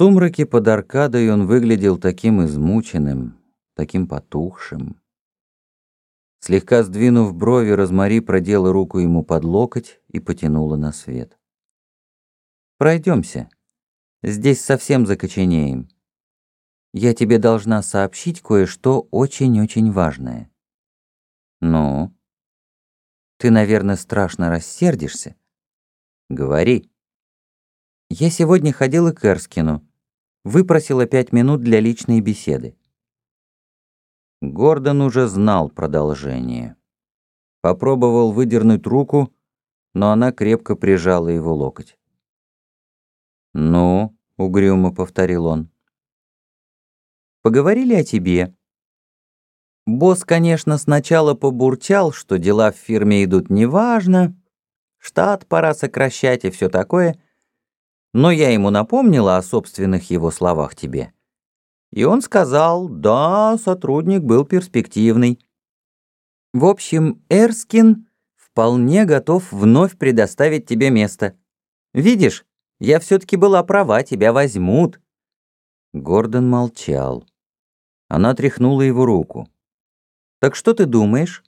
сумраке под аркадой он выглядел таким измученным, таким потухшим. Слегка сдвинув брови, Розмари продела руку ему под локоть и потянула на свет. «Пройдемся. Здесь совсем закоченеем. Я тебе должна сообщить кое-что очень-очень важное». «Ну?» «Ты, наверное, страшно рассердишься?» «Говори». «Я сегодня ходила к Эрскину. Выпросила пять минут для личной беседы. Гордон уже знал продолжение. Попробовал выдернуть руку, но она крепко прижала его локоть. «Ну?» — угрюмо повторил он. «Поговорили о тебе?» Босс, конечно, сначала побурчал, что дела в фирме идут неважно, штат пора сокращать и все такое, но я ему напомнила о собственных его словах тебе. И он сказал, да, сотрудник был перспективный. В общем, Эрскин вполне готов вновь предоставить тебе место. Видишь, я все-таки была права, тебя возьмут. Гордон молчал. Она тряхнула его руку. «Так что ты думаешь?»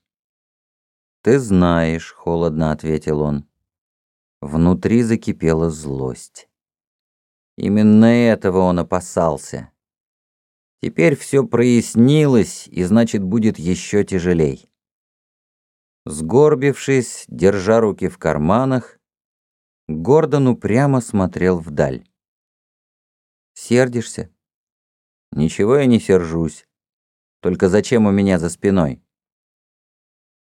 «Ты знаешь», — холодно ответил он. Внутри закипела злость. Именно этого он опасался. Теперь все прояснилось, и значит, будет еще тяжелей. Сгорбившись, держа руки в карманах, Гордон упрямо смотрел вдаль. «Сердишься?» «Ничего я не сержусь. Только зачем у меня за спиной?»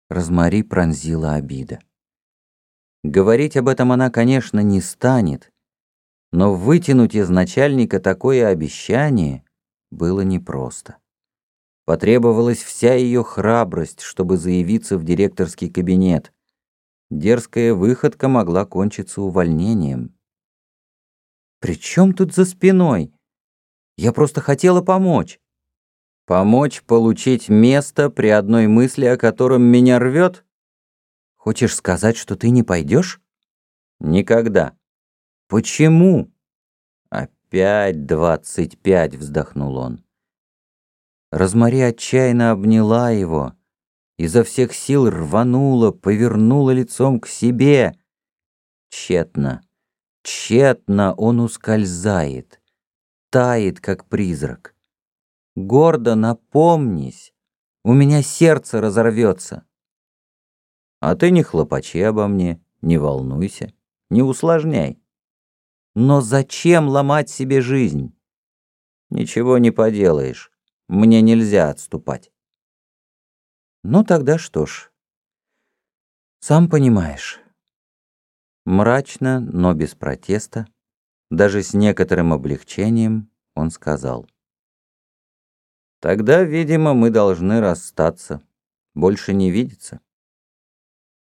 Розмари пронзила обида. Говорить об этом она, конечно, не станет, но вытянуть из начальника такое обещание было непросто. Потребовалась вся ее храбрость, чтобы заявиться в директорский кабинет. Дерзкая выходка могла кончиться увольнением. «При чем тут за спиной? Я просто хотела помочь». «Помочь получить место при одной мысли, о котором меня рвет?» «Хочешь сказать, что ты не пойдешь?» «Никогда». «Почему?» «Опять двадцать пять!» — вздохнул он. Розмари отчаянно обняла его, изо всех сил рванула, повернула лицом к себе. Тщетно, тщетно он ускользает, тает, как призрак. Гордо напомнись, у меня сердце разорвется. А ты не хлопачи обо мне, не волнуйся, не усложняй. Но зачем ломать себе жизнь? Ничего не поделаешь. Мне нельзя отступать. Ну тогда что ж. Сам понимаешь. Мрачно, но без протеста, даже с некоторым облегчением, он сказал. Тогда, видимо, мы должны расстаться, больше не видеться.